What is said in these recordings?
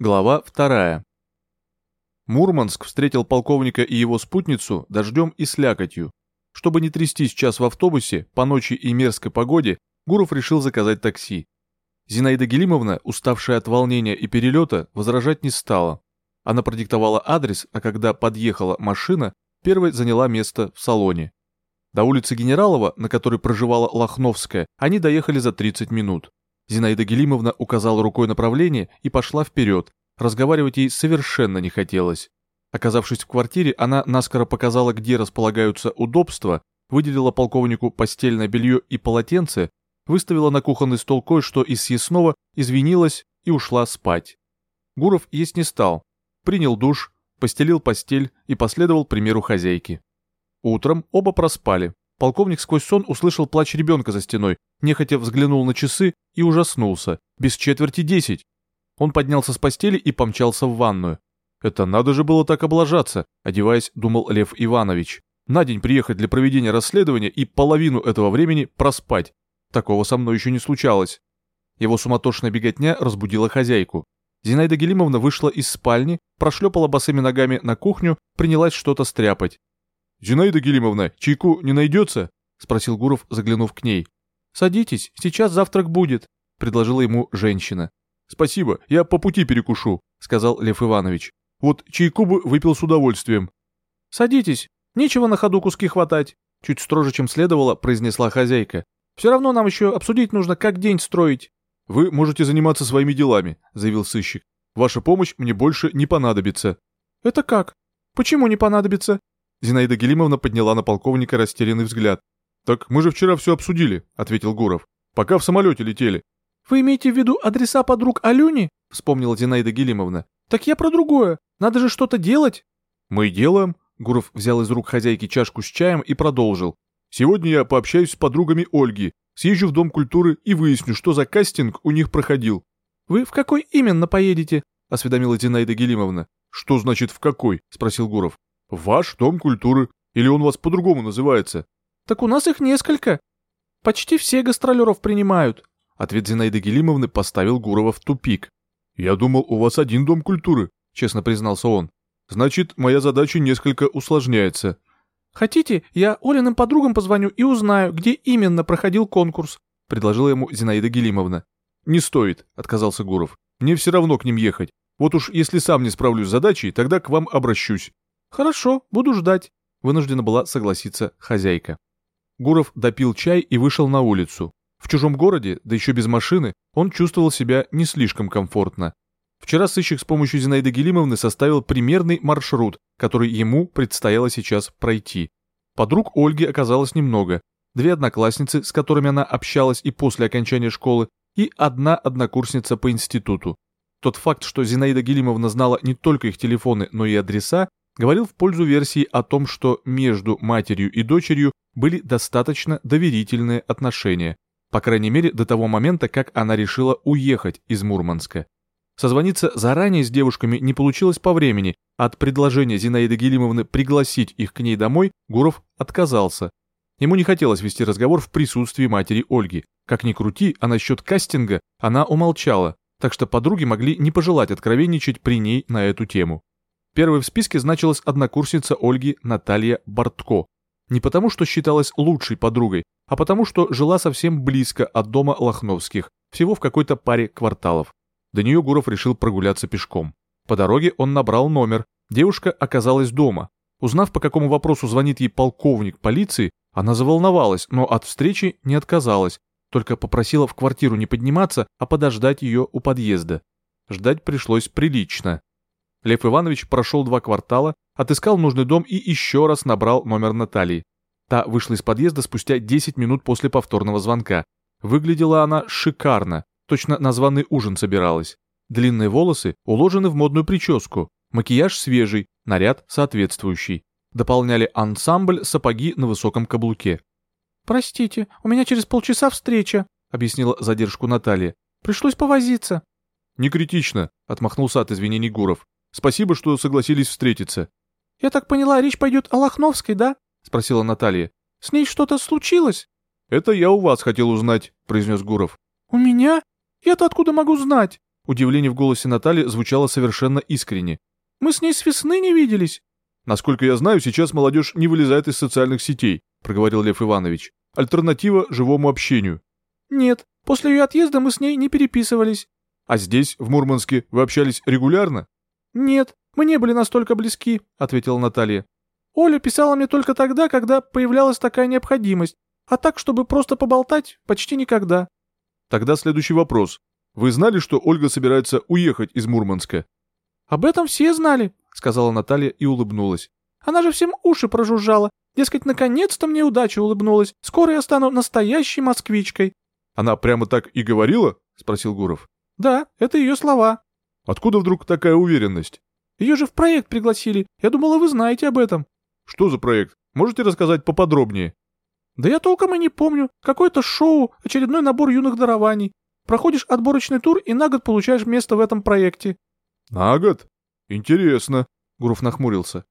Глава вторая. Мурманск встретил полковника и его спутницу дождем и слякотью. Чтобы не трястись час в автобусе по ночи и мерзкой погоде, Гуров решил заказать такси. Зинаида Гелимовна, уставшая от волнения и перелета, возражать не стала. Она продиктовала адрес, а когда подъехала машина, первой заняла место в салоне. До улицы Генералова, на которой проживала Лохновская, они доехали за 30 минут. Зинаида Гелимовна указала рукой направление и пошла вперед. Разговаривать ей совершенно не хотелось. Оказавшись в квартире, она наскоро показала, где располагаются удобства, выделила полковнику постельное белье и полотенце, выставила на кухонный стол кое-что из съестного, извинилась и ушла спать. Гуров есть не стал. Принял душ, постелил постель и последовал примеру хозяйки. Утром оба проспали. Полковник сквозь сон услышал плач ребенка за стеной, нехотя взглянул на часы и ужаснулся. Без четверти десять. Он поднялся с постели и помчался в ванную. Это надо же было так облажаться, одеваясь, думал Лев Иванович. На день приехать для проведения расследования и половину этого времени проспать. Такого со мной еще не случалось. Его суматошная беготня разбудила хозяйку. Зинаида Гелимовна вышла из спальни, прошлепала босыми ногами на кухню, принялась что-то стряпать. «Зинаида Гелимовна, чайку не найдется?» — спросил Гуров, заглянув к ней. «Садитесь, сейчас завтрак будет», — предложила ему женщина. «Спасибо, я по пути перекушу», — сказал Лев Иванович. «Вот чайку бы выпил с удовольствием». «Садитесь, нечего на ходу куски хватать», — чуть строже, чем следовало, произнесла хозяйка. «Все равно нам еще обсудить нужно, как день строить». «Вы можете заниматься своими делами», — заявил сыщик. «Ваша помощь мне больше не понадобится». «Это как? Почему не понадобится?» Зинаида Гелимовна подняла на полковника растерянный взгляд. «Так мы же вчера все обсудили», — ответил Гуров. «Пока в самолете летели». «Вы имеете в виду адреса подруг Алюни?» — вспомнила Зинаида Гелимовна. «Так я про другое. Надо же что-то делать». «Мы делаем». Гуров взял из рук хозяйки чашку с чаем и продолжил. «Сегодня я пообщаюсь с подругами Ольги, съезжу в Дом культуры и выясню, что за кастинг у них проходил». «Вы в какой именно поедете?» — осведомила Зинаида Гелимовна. «Что значит «в какой»?» — спросил Гуров. Ваш дом культуры. Или он у вас по-другому называется? Так у нас их несколько. Почти все гастролеров принимают. Ответ Зинаиды Гелимовны поставил Гурова в тупик. Я думал, у вас один дом культуры, честно признался он. Значит, моя задача несколько усложняется. Хотите, я Олиным подругам позвоню и узнаю, где именно проходил конкурс, предложила ему Зинаида Гелимовна. Не стоит, отказался Гуров. Мне все равно к ним ехать. Вот уж если сам не справлюсь с задачей, тогда к вам обращусь. «Хорошо, буду ждать», — вынуждена была согласиться хозяйка. Гуров допил чай и вышел на улицу. В чужом городе, да еще без машины, он чувствовал себя не слишком комфортно. Вчера сыщик с помощью Зинаиды Гелимовны составил примерный маршрут, который ему предстояло сейчас пройти. Подруг Ольги оказалось немного. Две одноклассницы, с которыми она общалась и после окончания школы, и одна однокурсница по институту. Тот факт, что Зинаида Гелимовна знала не только их телефоны, но и адреса, говорил в пользу версии о том, что между матерью и дочерью были достаточно доверительные отношения, по крайней мере до того момента, как она решила уехать из Мурманска. Созвониться заранее с девушками не получилось по времени, от предложения Зинаиды Гелимовны пригласить их к ней домой Гуров отказался. Ему не хотелось вести разговор в присутствии матери Ольги. Как ни крути, а насчет кастинга она умолчала, так что подруги могли не пожелать откровенничать при ней на эту тему. Первой в списке значилась однокурсница Ольги Наталья Бортко. Не потому, что считалась лучшей подругой, а потому, что жила совсем близко от дома Лохновских, всего в какой-то паре кварталов. До нее Гуров решил прогуляться пешком. По дороге он набрал номер. Девушка оказалась дома. Узнав, по какому вопросу звонит ей полковник полиции, она заволновалась, но от встречи не отказалась, только попросила в квартиру не подниматься, а подождать ее у подъезда. Ждать пришлось прилично. Лев Иванович прошел два квартала, отыскал нужный дом и еще раз набрал номер Натальи. Та вышла из подъезда спустя 10 минут после повторного звонка. Выглядела она шикарно, точно на званый ужин собиралась. Длинные волосы уложены в модную прическу, макияж свежий, наряд соответствующий. Дополняли ансамбль сапоги на высоком каблуке. «Простите, у меня через полчаса встреча», — объяснила задержку Наталья. «Пришлось повозиться». «Не критично», — отмахнулся от извинений Гуров. Спасибо, что согласились встретиться. Я так поняла, речь пойдет о Лохновской, да? спросила Наталья. С ней что-то случилось? Это я у вас хотел узнать, произнес Гуров. У меня? Я-то откуда могу знать? Удивление в голосе Натальи звучало совершенно искренне. «Мы с ней с весны не виделись». «Насколько я знаю, сейчас молодежь не вылезает из социальных сетей», проговорил Лев Иванович. «Альтернатива живому общению». «Нет, после ее отъезда мы с ней не переписывались». «А здесь, в Мурманске, вы общались регулярно?» «Нет, мы не были настолько близки», — ответила Наталья. «Оля писала мне только тогда, когда появлялась такая необходимость, а так, чтобы просто поболтать, почти никогда». Тогда следующий вопрос. Вы знали, что Ольга собирается уехать из Мурманска? Об этом все знали, сказала Наталья и улыбнулась. Она же всем уши прожужжала. Дескать, наконец-то мне удача улыбнулась. Скоро я стану настоящей москвичкой. Она прямо так и говорила? спросил Гуров. Да, это ее слова. Откуда вдруг такая уверенность? Ее же в проект пригласили. Я думала, вы знаете об этом. Что за проект? Можете рассказать поподробнее? Да я толком и не помню. Какое-то шоу, очередной набор юных дарований. Проходишь отборочный тур и на год получаешь место в этом проекте». «На год? Интересно», — Гуров нахмурился.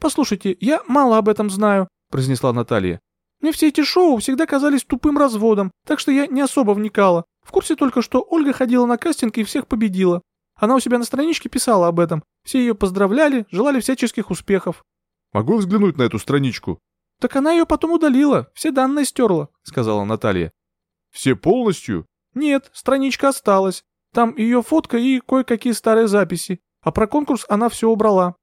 «Послушайте, я мало об этом знаю», — произнесла Наталья. «Мне все эти шоу всегда казались тупым разводом, так что я не особо вникала. В курсе только, что Ольга ходила на кастинг и всех победила. Она у себя на страничке писала об этом. Все ее поздравляли, желали всяческих успехов». «Могу взглянуть на эту страничку?» «Так она ее потом удалила, все данные стерла», — сказала Наталья. «Все полностью?» «Нет, страничка осталась. Там ее фотка и кое-какие старые записи. А про конкурс она все убрала».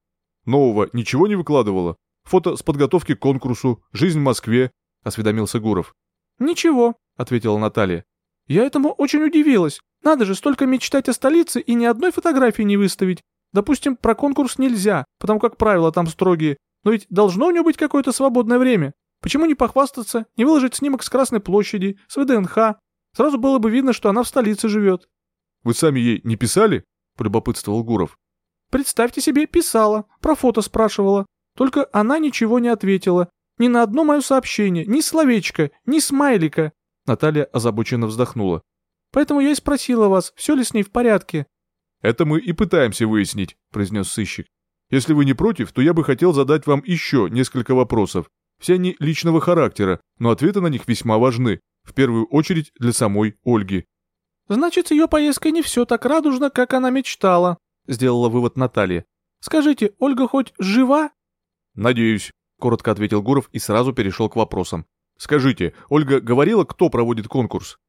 «Нового ничего не выкладывала? Фото с подготовки к конкурсу, жизнь в Москве», — осведомился Гуров. «Ничего», — ответила Наталья. «Я этому очень удивилась. Надо же столько мечтать о столице и ни одной фотографии не выставить. Допустим, про конкурс нельзя, потому как правила там строгие. Но ведь должно у нее быть какое-то свободное время. Почему не похвастаться, не выложить снимок с Красной площади, с ВДНХ, Сразу было бы видно, что она в столице живет. Вы сами ей не писали? Полюбопытствовал Гуров. Представьте себе, писала, про фото спрашивала. Только она ничего не ответила. Ни на одно мое сообщение, ни словечко, ни смайлика. Наталья озабоченно вздохнула. Поэтому я и спросила вас, все ли с ней в порядке. Это мы и пытаемся выяснить, произнес сыщик. Если вы не против, то я бы хотел задать вам еще несколько вопросов. Все они личного характера, но ответы на них весьма важны в первую очередь для самой Ольги. «Значит, ее поездка не все так радужно, как она мечтала», — сделала вывод Наталья. «Скажите, Ольга хоть жива?» «Надеюсь», — коротко ответил Гуров и сразу перешел к вопросам. «Скажите, Ольга говорила, кто проводит конкурс?»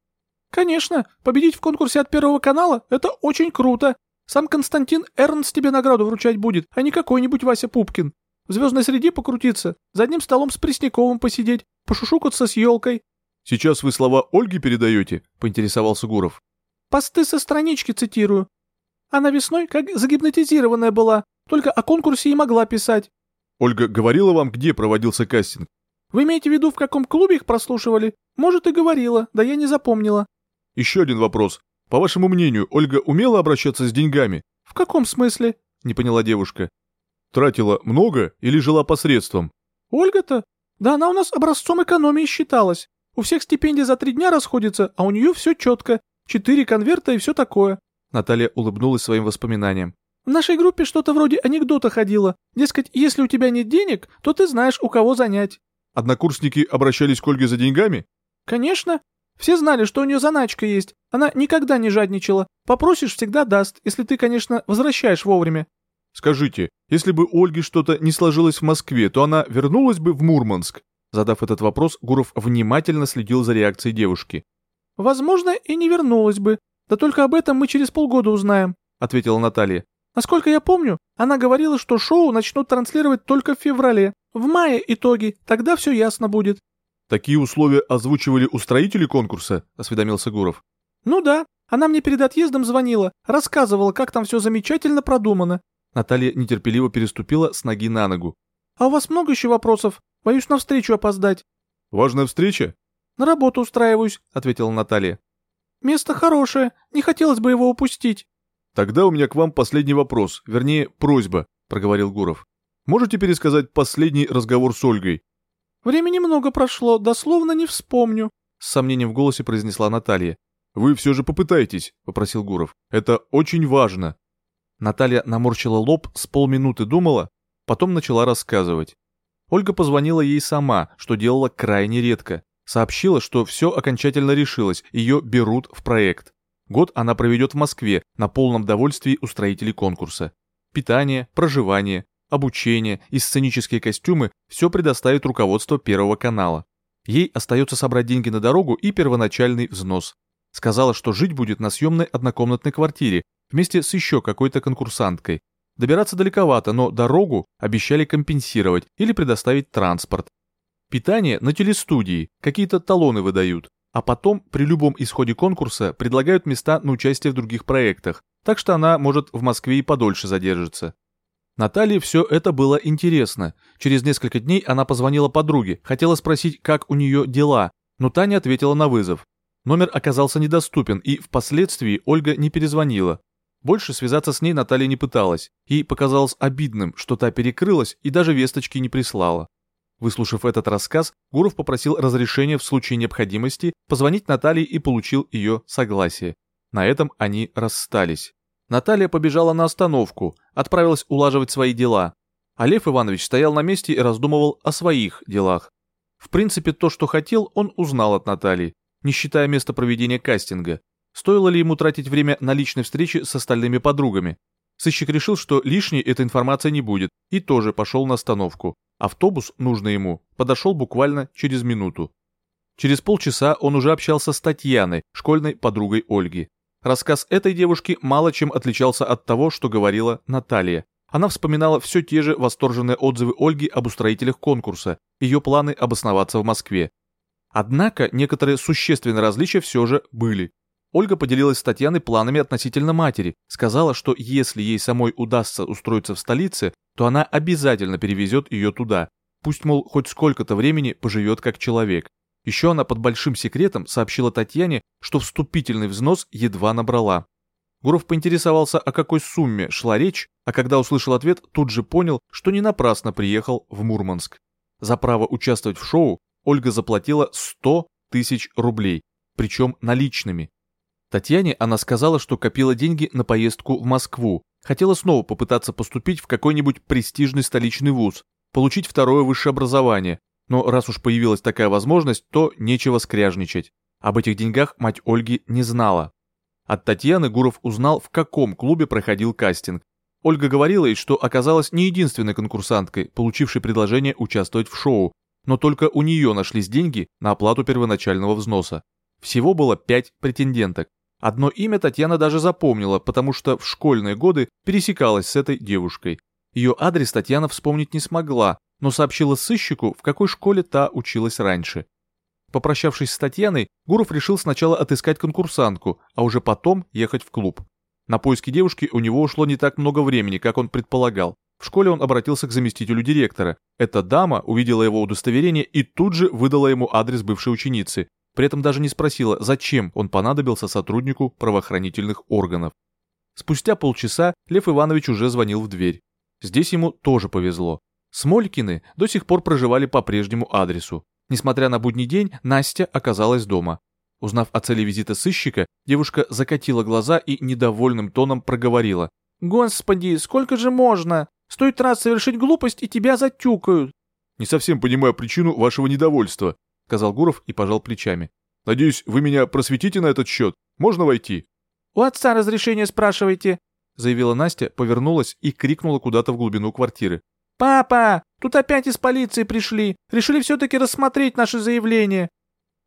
«Конечно, победить в конкурсе от Первого канала — это очень круто. Сам Константин Эрнст тебе награду вручать будет, а не какой-нибудь Вася Пупкин. В звездной среде покрутиться, за одним столом с Пресняковым посидеть, пошушукаться с елкой, Сейчас вы слова Ольги передаете?» — поинтересовался Гуров. «Посты со странички цитирую. Она весной как загипнотизированная была, только о конкурсе и могла писать». «Ольга говорила вам, где проводился кастинг?» «Вы имеете в виду, в каком клубе их прослушивали? Может, и говорила, да я не запомнила». «Еще один вопрос. По вашему мнению, Ольга умела обращаться с деньгами?» «В каком смысле?» — не поняла девушка. «Тратила много или жила посредством?» «Ольга-то? Да она у нас образцом экономии считалась. У всех стипендии за три дня расходятся, а у нее все четко. Четыре конверта и все такое». Наталья улыбнулась своим воспоминаниям. «В нашей группе что-то вроде анекдота ходило. Дескать, если у тебя нет денег, то ты знаешь, у кого занять». «Однокурсники обращались к Ольге за деньгами?» «Конечно. Все знали, что у нее заначка есть. Она никогда не жадничала. Попросишь, всегда даст, если ты, конечно, возвращаешь вовремя». «Скажите, если бы у Ольги что-то не сложилось в Москве, то она вернулась бы в Мурманск?» Задав этот вопрос, Гуров внимательно следил за реакцией девушки. «Возможно, и не вернулась бы. Да только об этом мы через полгода узнаем», — ответила Наталья. «Насколько я помню, она говорила, что шоу начнут транслировать только в феврале. В мае итоги, тогда все ясно будет». «Такие условия озвучивали устроители конкурса?» — осведомился Гуров. «Ну да, она мне перед отъездом звонила, рассказывала, как там все замечательно продумано». Наталья нетерпеливо переступила с ноги на ногу. «А у вас много еще вопросов? Боюсь на встречу опоздать». «Важная встреча?» «На работу устраиваюсь», — ответила Наталья. «Место хорошее, не хотелось бы его упустить». «Тогда у меня к вам последний вопрос, вернее, просьба», — проговорил Гуров. «Можете пересказать последний разговор с Ольгой?» «Времени много прошло, дословно не вспомню», — с сомнением в голосе произнесла Наталья. «Вы все же попытайтесь», — попросил Гуров. «Это очень важно». Наталья наморщила лоб, с полминуты думала, потом начала рассказывать. Ольга позвонила ей сама, что делала крайне редко. Сообщила, что все окончательно решилось, ее берут в проект. Год она проведет в Москве на полном довольствии у строителей конкурса. Питание, проживание, обучение и сценические костюмы все предоставит руководство Первого канала. Ей остается собрать деньги на дорогу и первоначальный взнос. Сказала, что жить будет на съемной однокомнатной квартире вместе с еще какой-то конкурсанткой. Добираться далековато, но дорогу обещали компенсировать или предоставить транспорт. Питание на телестудии, какие-то талоны выдают, а потом при любом исходе конкурса предлагают места на участие в других проектах, так что она может в Москве и подольше задержаться. Наталье все это было интересно. Через несколько дней она позвонила подруге, хотела спросить, как у нее дела, но Таня ответила на вызов. Номер оказался недоступен, и впоследствии Ольга не перезвонила. Больше связаться с ней Наталья не пыталась. Ей показалось обидным, что та перекрылась и даже весточки не прислала. Выслушав этот рассказ, Гуров попросил разрешения в случае необходимости позвонить Наталье и получил ее согласие. На этом они расстались. Наталья побежала на остановку, отправилась улаживать свои дела. А Лев Иванович стоял на месте и раздумывал о своих делах. В принципе, то, что хотел, он узнал от Натальи, не считая места проведения кастинга. Стоило ли ему тратить время на личной встрече с остальными подругами? Сыщик решил, что лишней эта информация не будет, и тоже пошел на остановку. Автобус, нужный ему, подошел буквально через минуту. Через полчаса он уже общался с Татьяной, школьной подругой Ольги. Рассказ этой девушки мало чем отличался от того, что говорила Наталья. Она вспоминала все те же восторженные отзывы Ольги об устроителях конкурса, ее планы обосноваться в Москве. Однако некоторые существенные различия все же были. Ольга поделилась с Татьяной планами относительно матери, сказала, что если ей самой удастся устроиться в столице, то она обязательно перевезет ее туда. Пусть, мол, хоть сколько-то времени поживет как человек. Еще она под большим секретом сообщила Татьяне, что вступительный взнос едва набрала. Гуров поинтересовался, о какой сумме шла речь, а когда услышал ответ, тут же понял, что не напрасно приехал в Мурманск. За право участвовать в шоу Ольга заплатила 100 тысяч рублей, причем наличными. Татьяне она сказала, что копила деньги на поездку в Москву, хотела снова попытаться поступить в какой-нибудь престижный столичный вуз, получить второе высшее образование, но раз уж появилась такая возможность, то нечего скряжничать. Об этих деньгах мать Ольги не знала. От Татьяны Гуров узнал, в каком клубе проходил кастинг. Ольга говорила ей, что оказалась не единственной конкурсанткой, получившей предложение участвовать в шоу, но только у нее нашлись деньги на оплату первоначального взноса. Всего было пять претенденток. Одно имя Татьяна даже запомнила, потому что в школьные годы пересекалась с этой девушкой. Ее адрес Татьяна вспомнить не смогла, но сообщила сыщику, в какой школе та училась раньше. Попрощавшись с Татьяной, Гуров решил сначала отыскать конкурсантку, а уже потом ехать в клуб. На поиски девушки у него ушло не так много времени, как он предполагал. В школе он обратился к заместителю директора. Эта дама увидела его удостоверение и тут же выдала ему адрес бывшей ученицы, при этом даже не спросила, зачем он понадобился сотруднику правоохранительных органов. Спустя полчаса Лев Иванович уже звонил в дверь. Здесь ему тоже повезло. Смолькины до сих пор проживали по прежнему адресу. Несмотря на будний день, Настя оказалась дома. Узнав о цели визита сыщика, девушка закатила глаза и недовольным тоном проговорила. «Господи, сколько же можно? Стоит раз совершить глупость, и тебя затюкают». «Не совсем понимаю причину вашего недовольства», — сказал Гуров и пожал плечами. «Надеюсь, вы меня просветите на этот счет? Можно войти?» «У отца разрешение спрашивайте», — заявила Настя, повернулась и крикнула куда-то в глубину квартиры. «Папа, тут опять из полиции пришли. Решили все-таки рассмотреть наше заявление».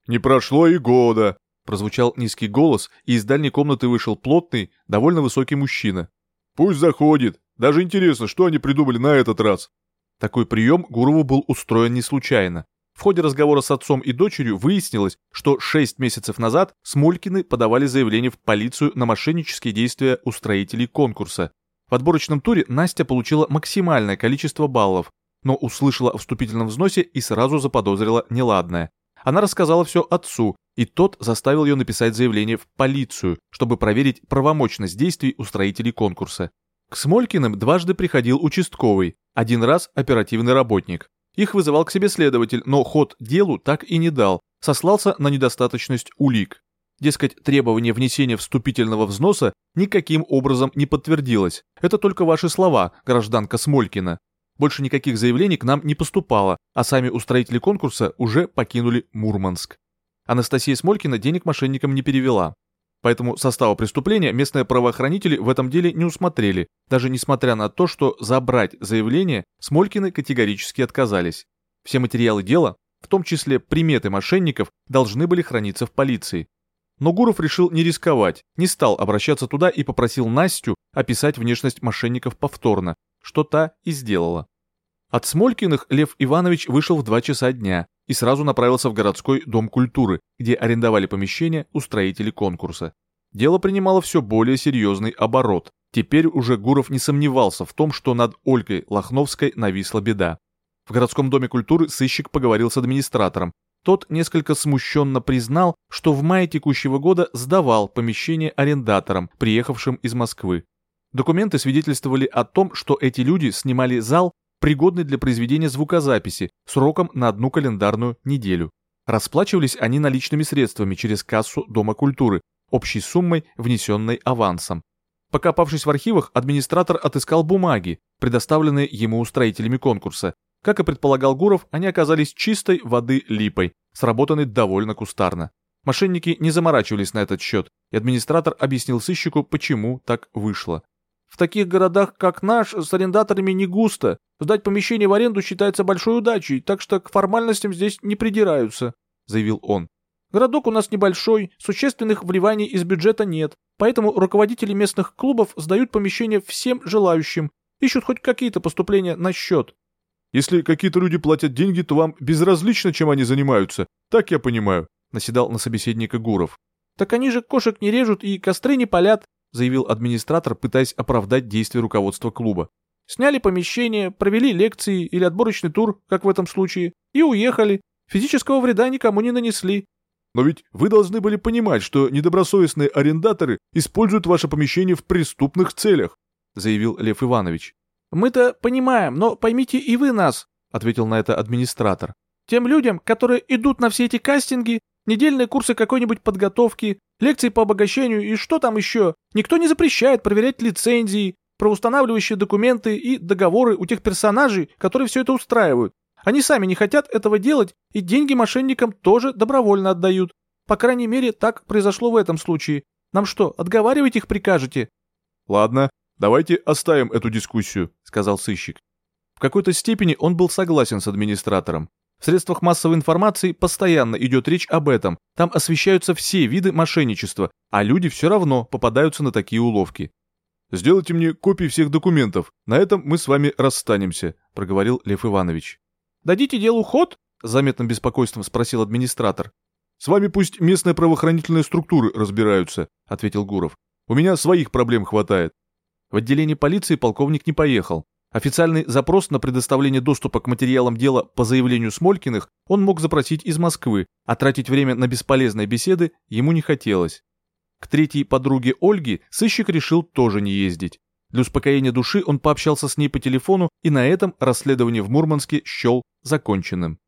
«Не прошло и года», — прозвучал низкий голос, и из дальней комнаты вышел плотный, довольно высокий мужчина. «Пусть заходит. Даже интересно, что они придумали на этот раз». Такой прием Гурову был устроен не случайно. В ходе разговора с отцом и дочерью выяснилось, что 6 месяцев назад Смолькины подавали заявление в полицию на мошеннические действия устроителей конкурса. В отборочном туре Настя получила максимальное количество баллов, но услышала о вступительном взносе и сразу заподозрила неладное. Она рассказала все отцу, и тот заставил ее написать заявление в полицию, чтобы проверить правомочность действий устроителей конкурса. К Смолькиным дважды приходил участковый, один раз оперативный работник. Их вызывал к себе следователь, но ход делу так и не дал, сослался на недостаточность улик. Дескать, требование внесения вступительного взноса никаким образом не подтвердилось. Это только ваши слова, гражданка Смолькина. Больше никаких заявлений к нам не поступало, а сами устроители конкурса уже покинули Мурманск. Анастасия Смолькина денег мошенникам не перевела. Поэтому состава преступления местные правоохранители в этом деле не усмотрели, даже несмотря на то, что забрать заявление Смолькины категорически отказались. Все материалы дела, в том числе приметы мошенников, должны были храниться в полиции. Но Гуров решил не рисковать, не стал обращаться туда и попросил Настю описать внешность мошенников повторно, что та и сделала. От Смолькиных Лев Иванович вышел в 2 часа дня и сразу направился в городской дом культуры, где арендовали помещение у строителей конкурса. Дело принимало все более серьезный оборот. Теперь уже Гуров не сомневался в том, что над Ольгой Лохновской нависла беда. В городском доме культуры сыщик поговорил с администратором. Тот несколько смущенно признал, что в мае текущего года сдавал помещение арендаторам, приехавшим из Москвы. Документы свидетельствовали о том, что эти люди снимали зал, пригодный для произведения звукозаписи, сроком на одну календарную неделю. Расплачивались они наличными средствами через кассу Дома культуры, общей суммой, внесенной авансом. Покопавшись в архивах, администратор отыскал бумаги, предоставленные ему устроителями конкурса. Как и предполагал Гуров, они оказались чистой воды липой, сработанной довольно кустарно. Мошенники не заморачивались на этот счет, и администратор объяснил сыщику, почему так вышло. В таких городах, как наш, с арендаторами не густо. Сдать помещение в аренду считается большой удачей, так что к формальностям здесь не придираются», — заявил он. «Городок у нас небольшой, существенных вливаний из бюджета нет, поэтому руководители местных клубов сдают помещение всем желающим, ищут хоть какие-то поступления на счет». «Если какие-то люди платят деньги, то вам безразлично, чем они занимаются, так я понимаю», — наседал на собеседника Гуров. «Так они же кошек не режут и костры не палят, заявил администратор, пытаясь оправдать действия руководства клуба. Сняли помещение, провели лекции или отборочный тур, как в этом случае, и уехали. Физического вреда никому не нанесли. Но ведь вы должны были понимать, что недобросовестные арендаторы используют ваше помещение в преступных целях, заявил Лев Иванович. Мы-то понимаем, но поймите и вы нас, ответил на это администратор. Тем людям, которые идут на все эти кастинги, недельные курсы какой-нибудь подготовки, лекции по обогащению и что там еще. Никто не запрещает проверять лицензии, правоустанавливающие документы и договоры у тех персонажей, которые все это устраивают. Они сами не хотят этого делать и деньги мошенникам тоже добровольно отдают. По крайней мере, так произошло в этом случае. Нам что, отговаривать их прикажете? Ладно, давайте оставим эту дискуссию, сказал сыщик. В какой-то степени он был согласен с администратором. В средствах массовой информации постоянно идет речь об этом, там освещаются все виды мошенничества, а люди все равно попадаются на такие уловки. «Сделайте мне копии всех документов, на этом мы с вами расстанемся», — проговорил Лев Иванович. «Дадите делу ход?» — заметным беспокойством спросил администратор. «С вами пусть местные правоохранительные структуры разбираются», — ответил Гуров. «У меня своих проблем хватает». В отделение полиции полковник не поехал. Официальный запрос на предоставление доступа к материалам дела по заявлению Смолькиных он мог запросить из Москвы, а тратить время на бесполезные беседы ему не хотелось. К третьей подруге Ольги сыщик решил тоже не ездить. Для успокоения души он пообщался с ней по телефону и на этом расследование в Мурманске счел законченным.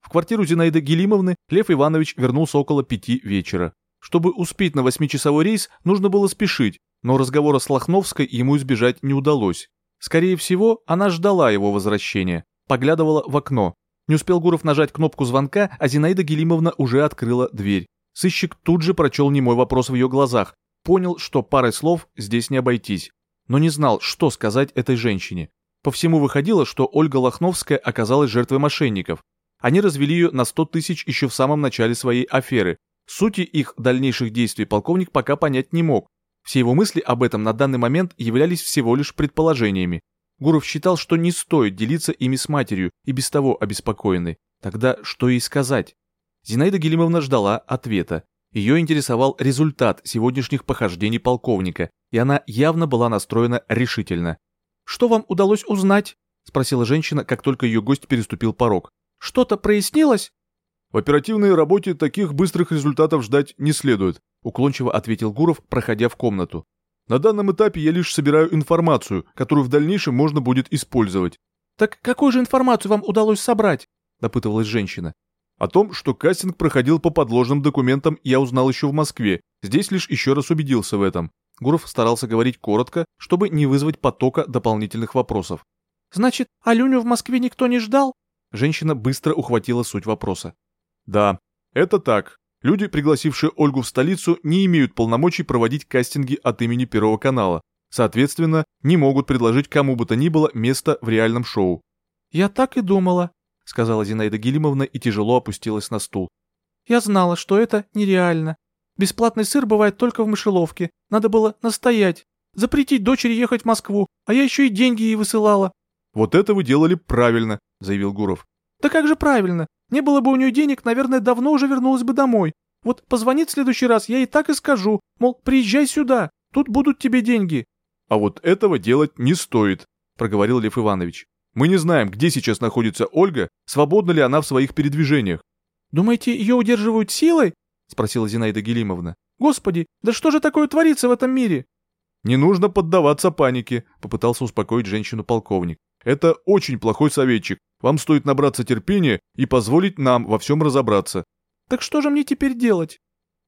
В квартиру Зинаиды Гелимовны Лев Иванович вернулся около пяти вечера. Чтобы успеть на восьмичасовой рейс, нужно было спешить, но разговора с Лохновской ему избежать не удалось. Скорее всего, она ждала его возвращения, поглядывала в окно. Не успел Гуров нажать кнопку звонка, а Зинаида Гелимовна уже открыла дверь. Сыщик тут же прочел немой вопрос в ее глазах, понял, что парой слов здесь не обойтись, но не знал, что сказать этой женщине. По всему выходило, что Ольга Лохновская оказалась жертвой мошенников. Они развели ее на 100 тысяч еще в самом начале своей аферы. Сути их дальнейших действий полковник пока понять не мог, все его мысли об этом на данный момент являлись всего лишь предположениями. Гуров считал, что не стоит делиться ими с матерью, и без того обеспокоенной. Тогда что ей сказать? Зинаида Гелимовна ждала ответа. Ее интересовал результат сегодняшних похождений полковника, и она явно была настроена решительно. «Что вам удалось узнать?» – спросила женщина, как только ее гость переступил порог. «Что-то прояснилось?» В оперативной работе таких быстрых результатов ждать не следует, уклончиво ответил Гуров, проходя в комнату. На данном этапе я лишь собираю информацию, которую в дальнейшем можно будет использовать. Так какую же информацию вам удалось собрать? допытывалась женщина. О том, что кастинг проходил по подложным документам, я узнал еще в Москве. Здесь лишь еще раз убедился в этом. Гуров старался говорить коротко, чтобы не вызвать потока дополнительных вопросов. Значит, Алюню в Москве никто не ждал? Женщина быстро ухватила суть вопроса. Да, это так. Люди, пригласившие Ольгу в столицу, не имеют полномочий проводить кастинги от имени Первого канала. Соответственно, не могут предложить кому бы то ни было место в реальном шоу. «Я так и думала», — сказала Зинаида Гелимовна и тяжело опустилась на стул. «Я знала, что это нереально. Бесплатный сыр бывает только в мышеловке. Надо было настоять. Запретить дочери ехать в Москву, а я еще и деньги ей высылала». «Вот это вы делали правильно», — заявил Гуров. «Да как же правильно? Не было бы у нее денег, наверное, давно уже вернулась бы домой. Вот позвонит в следующий раз, я ей так и скажу, мол, приезжай сюда, тут будут тебе деньги. А вот этого делать не стоит, проговорил Лев Иванович. Мы не знаем, где сейчас находится Ольга, свободна ли она в своих передвижениях. Думаете, ее удерживают силой? спросила Зинаида Гелимовна. Господи, да что же такое творится в этом мире? Не нужно поддаваться панике, попытался успокоить женщину полковник. Это очень плохой советчик. Вам стоит набраться терпения и позволить нам во всем разобраться. Так что же мне теперь делать?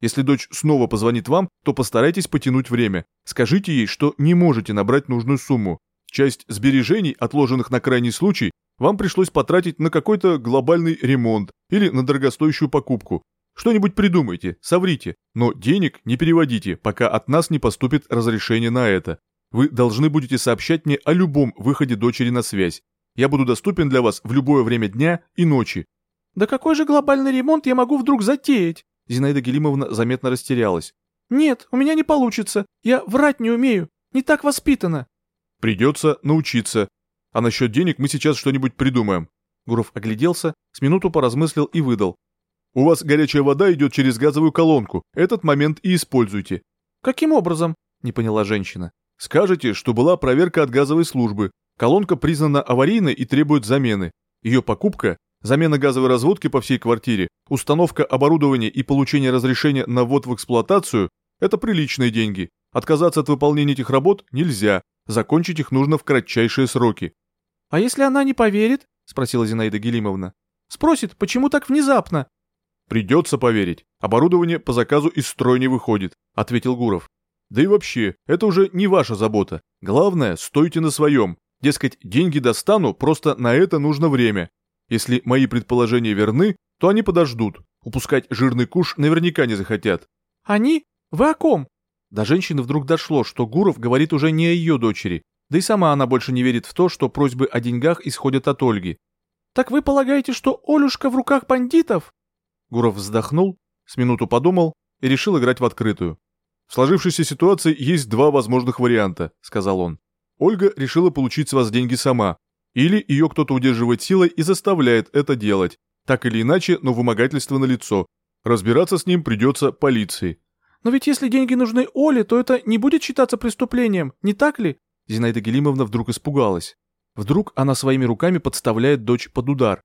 Если дочь снова позвонит вам, то постарайтесь потянуть время. Скажите ей, что не можете набрать нужную сумму. Часть сбережений, отложенных на крайний случай, вам пришлось потратить на какой-то глобальный ремонт или на дорогостоящую покупку. Что-нибудь придумайте, соврите, но денег не переводите, пока от нас не поступит разрешение на это. Вы должны будете сообщать мне о любом выходе дочери на связь. Я буду доступен для вас в любое время дня и ночи. Да какой же глобальный ремонт я могу вдруг затеять? Зинаида Гелимовна заметно растерялась. «Нет, у меня не получится. Я врать не умею. Не так воспитана». «Придется научиться. А насчет денег мы сейчас что-нибудь придумаем». Гуров огляделся, с минуту поразмыслил и выдал. «У вас горячая вода идет через газовую колонку. Этот момент и используйте». «Каким образом?» – не поняла женщина. «Скажете, что была проверка от газовой службы. Колонка признана аварийной и требует замены. Ее покупка Замена газовой разводки по всей квартире, установка оборудования и получение разрешения на ввод в эксплуатацию – это приличные деньги. Отказаться от выполнения этих работ нельзя, закончить их нужно в кратчайшие сроки. «А если она не поверит?» – спросила Зинаида Гелимовна. «Спросит, почему так внезапно?» «Придется поверить. Оборудование по заказу из строя не выходит», – ответил Гуров. «Да и вообще, это уже не ваша забота. Главное, стойте на своем. Дескать, деньги достану, просто на это нужно время. Если мои предположения верны, то они подождут. Упускать жирный куш наверняка не захотят. Они? Вы о ком? До женщины вдруг дошло, что Гуров говорит уже не о ее дочери. Да и сама она больше не верит в то, что просьбы о деньгах исходят от Ольги. «Так вы полагаете, что Олюшка в руках бандитов?» Гуров вздохнул, с минуту подумал и решил играть в открытую. «В сложившейся ситуации есть два возможных варианта», — сказал он. Ольга решила получить с вас деньги сама, или ее кто-то удерживает силой и заставляет это делать. Так или иначе, но вымогательство налицо. Разбираться с ним придется полиции. Но ведь если деньги нужны Оле, то это не будет считаться преступлением, не так ли? Зинаида Гелимовна вдруг испугалась. Вдруг она своими руками подставляет дочь под удар.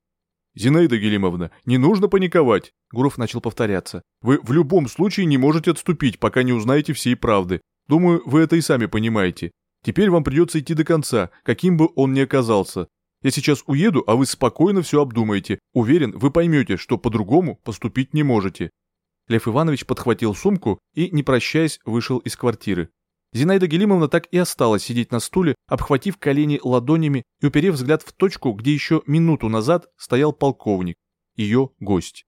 «Зинаида Гелимовна, не нужно паниковать», — Гуров начал повторяться. «Вы в любом случае не можете отступить, пока не узнаете всей правды. Думаю, вы это и сами понимаете. Теперь вам придется идти до конца, каким бы он ни оказался. Я сейчас уеду, а вы спокойно все обдумаете. Уверен, вы поймете, что по-другому поступить не можете». Лев Иванович подхватил сумку и, не прощаясь, вышел из квартиры. Зинаида Гелимовна так и осталась сидеть на стуле, обхватив колени ладонями и уперев взгляд в точку, где еще минуту назад стоял полковник, ее гость.